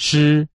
师